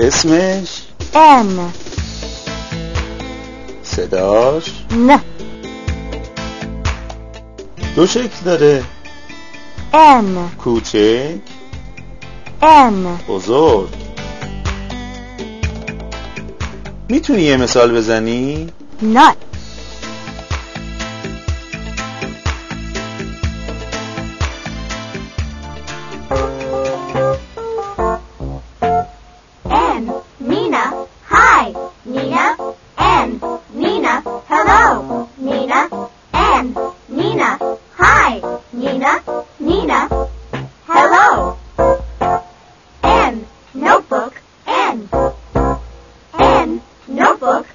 اسمش؟ N صداش؟ N دو شکل داره. N کوچک. N بزرگ. می‌تونی یه مثال بزنی؟ Nut book.